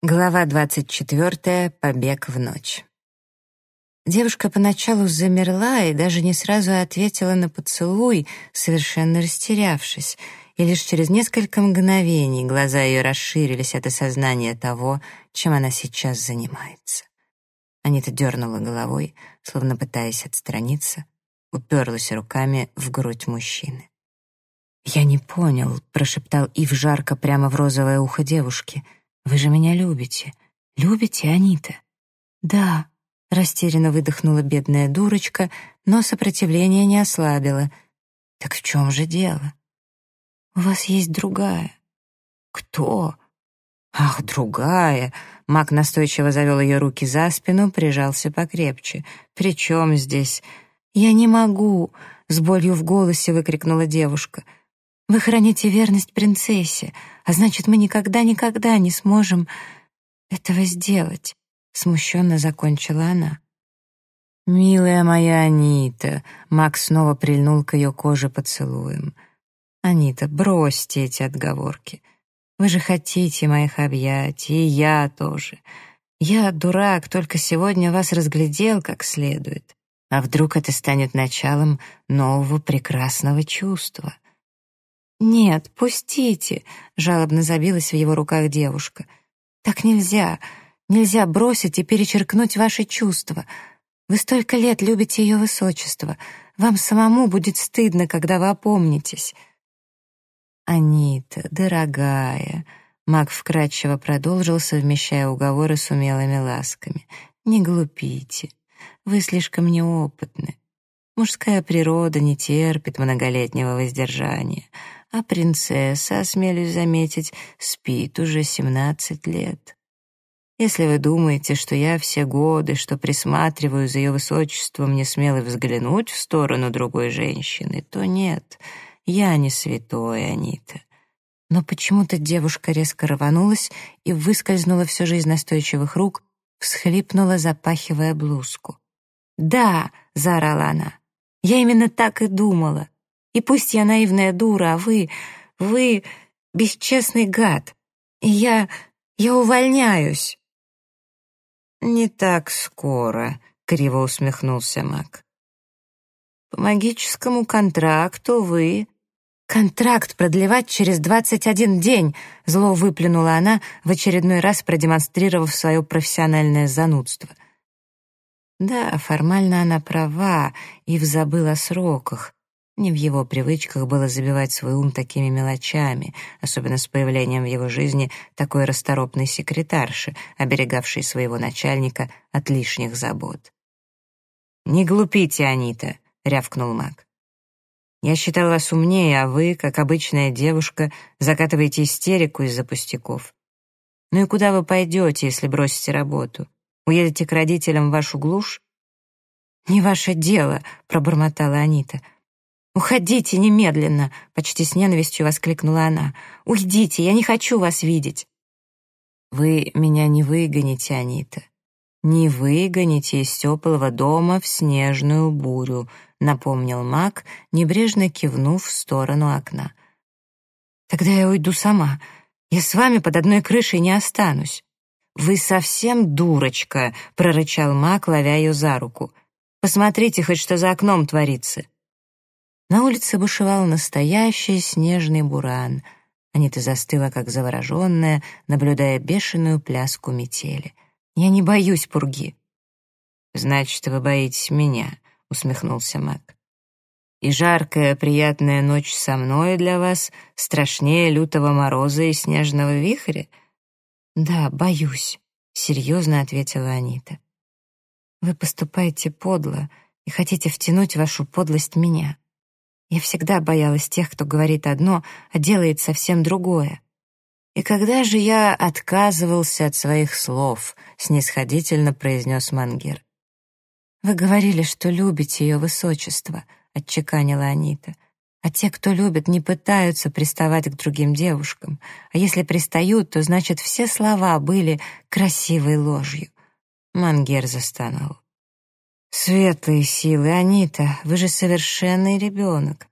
Глава 24. Побег в ночь. Девушка поначалу замерла и даже не сразу ответила на поцелуй, совершенно растерявшись, и лишь через несколько мгновений глаза ее расширились от осознания того, чем она сейчас занимается. Анита дернула головой, словно пытаясь отстраниться, уперлась руками в грудь мужчины. «Я не понял», — прошептал Ив жарко прямо в розовое ухо девушки — вы же меня любите. Любите, Анита?» «Да», — растерянно выдохнула бедная дурочка, но сопротивление не ослабило. «Так в чем же дело?» «У вас есть другая». «Кто?» «Ах, другая!» Мак настойчиво завел ее руки за спину, прижался покрепче. «При чем здесь?» «Я не могу!» — с болью в голосе выкрикнула девушка — вы храните верность принцессе, а значит, мы никогда-никогда не сможем этого сделать», — смущенно закончила она. «Милая моя Анита», — Макс снова прильнул к ее коже поцелуем. «Анита, бросьте эти отговорки. Вы же хотите моих объятий, и я тоже. Я, дурак, только сегодня вас разглядел как следует. А вдруг это станет началом нового прекрасного чувства?» «Нет, пустите!» — жалобно забилась в его руках девушка. «Так нельзя. Нельзя бросить и перечеркнуть ваши чувства. Вы столько лет любите ее высочество. Вам самому будет стыдно, когда вы опомнитесь». «Анита, дорогая!» — Маг вкратчиво продолжил, совмещая уговоры с умелыми ласками. «Не глупите. Вы слишком неопытны. Мужская природа не терпит многолетнего воздержания» а принцесса, осмелюсь заметить, спит уже семнадцать лет. Если вы думаете, что я все годы, что присматриваю за ее высочеством, не смела взглянуть в сторону другой женщины, то нет, я не святой, Анита. Но почему-то девушка резко рванулась и выскользнула все же из настойчивых рук, всхлипнула, запахивая блузку. «Да!» — заорала она. «Я именно так и думала. И пусть я наивная дура, а вы... вы бесчестный гад. И я... я увольняюсь». «Не так скоро», — криво усмехнулся Мак. «По магическому контракту вы...» «Контракт продлевать через двадцать один день», — зло выплюнула она, в очередной раз продемонстрировав свое профессиональное занудство. Да, формально она права, Ив забыл о сроках, не в его привычках было забивать свой ум такими мелочами, особенно с появлением в его жизни такой расторопной секретарши, оберегавшей своего начальника от лишних забот. «Не глупите, Анита», — рявкнул маг. «Я считал вас умнее, а вы, как обычная девушка, закатываете истерику из-за пустяков. Ну и куда вы пойдете, если бросите работу? Уедете к родителям в вашу глушь?» «Не ваше дело», — пробормотала Анита. «Уходите немедленно!» — почти с ненавистью воскликнула она. «Уйдите, я не хочу вас видеть!» «Вы меня не выгоните, Анита. Не выгоните из теплого дома в снежную бурю», — напомнил маг, небрежно кивнув в сторону окна. «Тогда я уйду сама. Я с вами под одной крышей не останусь». «Вы совсем дурочка!» — прорычал маг, ловя ее за руку. «Посмотрите хоть, что за окном творится!» На улице бушевал настоящий снежный буран. Анита застыла, как завороженная, наблюдая бешеную пляску метели. «Я не боюсь пурги». «Значит, вы боитесь меня», — усмехнулся Мак. «И жаркая, приятная ночь со мной для вас страшнее лютого мороза и снежного вихря?» «Да, боюсь», — серьезно ответила Анита. «Вы поступаете подло и хотите втянуть вашу подлость меня. Я всегда боялась тех, кто говорит одно, а делает совсем другое. «И когда же я отказывался от своих слов?» — снисходительно произнес Мангер. «Вы говорили, что любите ее высочество», — отчеканила Анита. «А те, кто любит, не пытаются приставать к другим девушкам. А если пристают, то значит все слова были красивой ложью». Мангер застонал. «Светлые силы, Анита, вы же совершенный ребенок.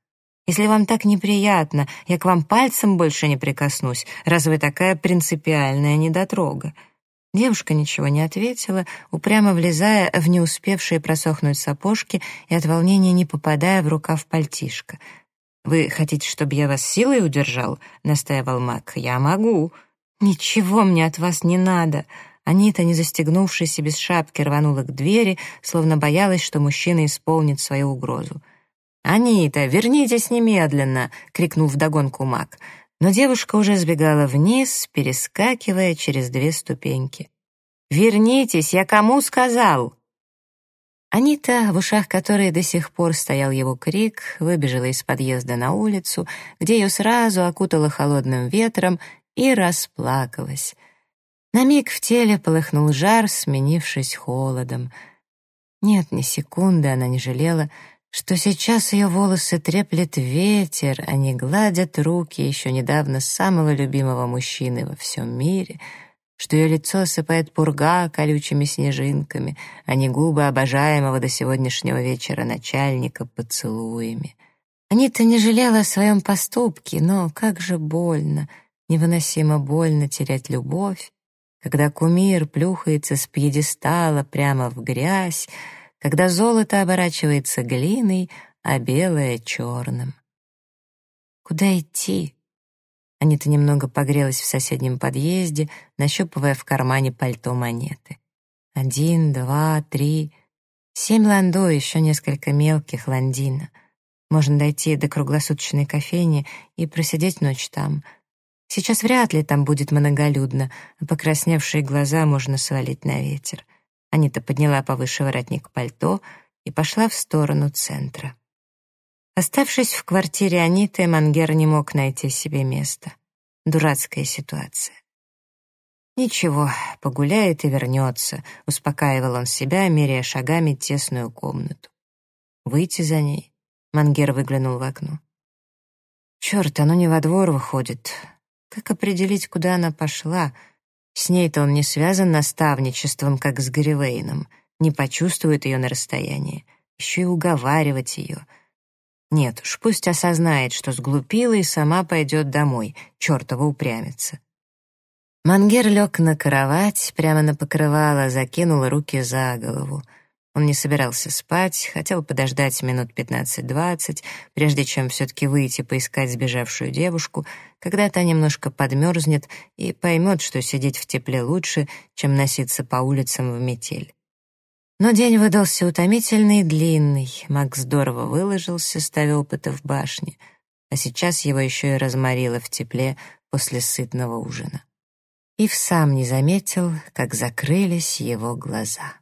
Если вам так неприятно, я к вам пальцем больше не прикоснусь, раз вы такая принципиальная недотрога. Девушка ничего не ответила, упрямо влезая в не успевшие просохнуть сапожки и от волнения не попадая в рукав пальтишка. «Вы хотите, чтобы я вас силой удержал?» — настаивал Мак. «Я могу». «Ничего мне от вас не надо». Анита, не застегнувшись и без шапки, рванула к двери, словно боялась, что мужчина исполнит свою угрозу. «Анита, вернитесь немедленно!» — крикнул вдогонку Мак но девушка уже сбегала вниз, перескакивая через две ступеньки. «Вернитесь, я кому сказал?» Анита, в ушах которой до сих пор стоял его крик, выбежала из подъезда на улицу, где ее сразу окутало холодным ветром и расплакалась. На миг в теле полыхнул жар, сменившись холодом. Нет, ни секунды она не жалела, что сейчас ее волосы треплет ветер, они гладят руки еще недавно самого любимого мужчины во всем мире, что ее лицо осыпает пурга колючими снежинками, а не губы обожаемого до сегодняшнего вечера начальника поцелуями. Анита не жалела о своем поступке, но как же больно, невыносимо больно терять любовь, когда кумир плюхается с пьедестала прямо в грязь, когда золото оборачивается глиной, а белое — черным. Куда идти? Анита немного погрелась в соседнем подъезде, нащупывая в кармане пальто монеты. Один, два, три, семь ландо, еще несколько мелких ландина. Можно дойти до круглосуточной кофейни и просидеть ночь там. Сейчас вряд ли там будет многолюдно, а покрасневшие глаза можно свалить на ветер. Анита подняла повыше воротник пальто и пошла в сторону центра. Оставшись в квартире Аниты, Мангер не мог найти себе места. Дурацкая ситуация. «Ничего, погуляет и вернется», — успокаивал он себя, меряя шагами тесную комнату. «Выйти за ней?» — Мангер выглянул в окно. «Черт, оно не во двор выходит. Как определить, куда она пошла?» С ней-то он не связан наставничеством, как с Гарривейном, не почувствует ее на расстоянии, еще и уговаривать ее. Нет уж, пусть осознает, что сглупила и сама пойдет домой, чертова упрямится. Мангер лег на кровать, прямо на покрывало, закинул руки за голову — он не собирался спать, хотел подождать минут 15-20, прежде чем все-таки выйти поискать сбежавшую девушку, когда та немножко подмерзнет и поймет, что сидеть в тепле лучше, чем носиться по улицам в метель. Но день выдался утомительный и длинный. Макс здорово выложился, ставя опыта в башне, а сейчас его еще и разморило в тепле после сытного ужина. И в сам не заметил, как закрылись его глаза.